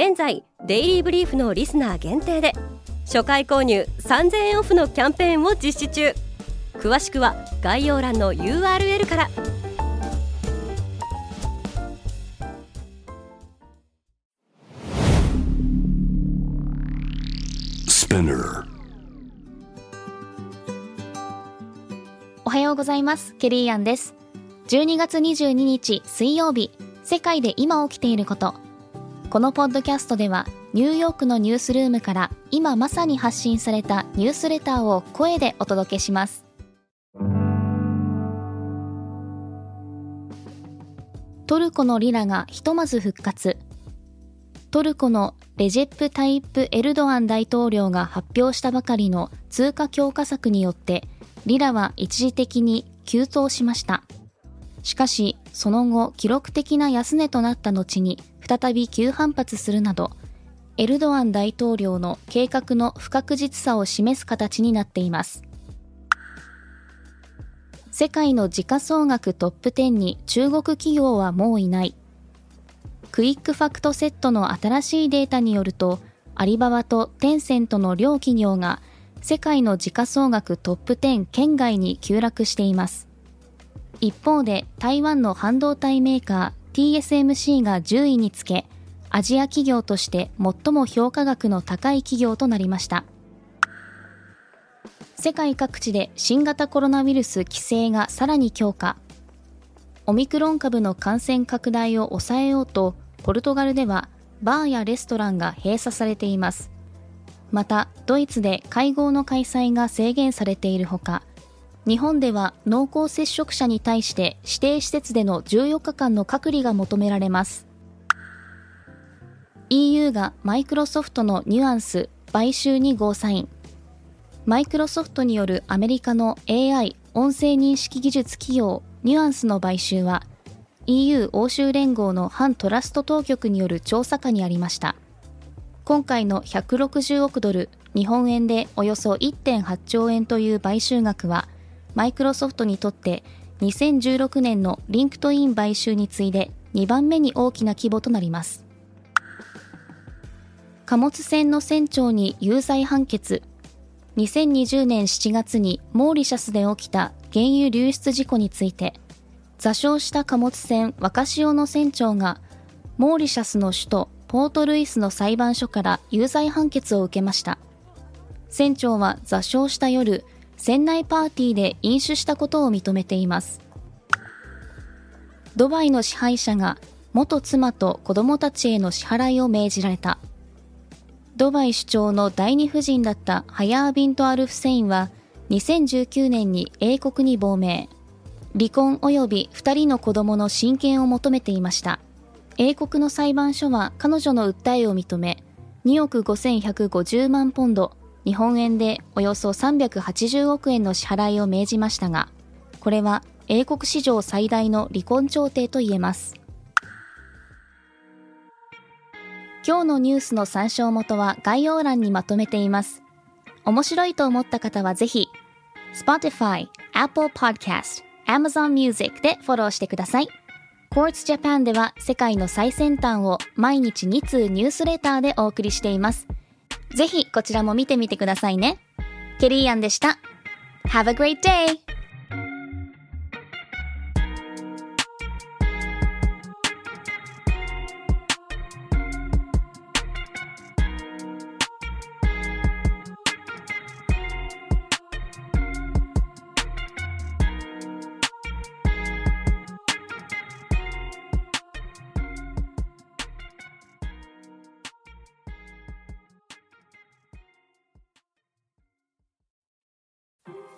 現在デイリーブリーフのリスナー限定で初回購入3000円オフのキャンペーンを実施中。詳しくは概要欄の URL から。おはようございます。ケリーアンです。12月22日水曜日。世界で今起きていることこのポッドキャストではニューヨークのニュースルームから今まさに発信されたニュースレターを声でお届けします。トルコのリラがひとまず復活。トルコのレジェップ・タイップ・エルドアン大統領が発表したばかりの通貨強化策によってリラは一時的に急騰しました。しかしその後記録的な安値となった後に再び急反発するなど、エルドアン大統領の計画の不確実さを示す形になっています。世界の時価総額トップ10に中国企業はもういない。クイックファクトセットの新しいデータによると、アリババとテンセントの両企業が世界の時価総額トップ10圏外に急落しています。一方で台湾の半導体メーカー TSMC が10位につけ、アジア企業として最も評価額の高い企業となりました。世界各地で新型コロナウイルス規制がさらに強化。オミクロン株の感染拡大を抑えようと、ポルトガルではバーやレストランが閉鎖されています。また、ドイツで会合の開催が制限されているほか、日本では濃厚接触者に対して指定施設での14日間の隔離が求められます。EU がマイクロソフトのニュアンス買収にゴーサイン。マイクロソフトによるアメリカの AI 音声認識技術企業ニュアンスの買収は EU 欧州連合の反トラスト当局による調査下にありました。今回の160億ドル日本円でおよそ1.8兆円という買収額はマイクロソフトにとって2016年のリンクトイン買収に次いで2番目に大きな規模となります。貨物船の船長に有罪判決。2020年7月にモーリシャスで起きた原油流出事故について、座礁した貨物船若潮の船長が、モーリシャスの首都ポートルイスの裁判所から有罪判決を受けました。船長は座礁した夜、船内パーティーで飲酒したことを認めています。ドバイの支配者が元妻と子供たちへの支払いを命じられた。ドバイ首長の第二夫人だったハヤービント・アルフセインは2019年に英国に亡命。離婚及び2人の子供の親権を求めていました。英国の裁判所は彼女の訴えを認め2億5150万ポンド日本円でおよそ380億円の支払いを命じましたが、これは英国史上最大の離婚調停と言えます。今日のニュースの参照元は概要欄にまとめています。面白いと思った方はぜひ、Spotify、Apple Podcast、Amazon Music でフォローしてください。Quartz Japan では世界の最先端を毎日2通ニュースレターでお送りしています。ぜひこちらも見てみてくださいね。ケリーアンでした。Have a great day!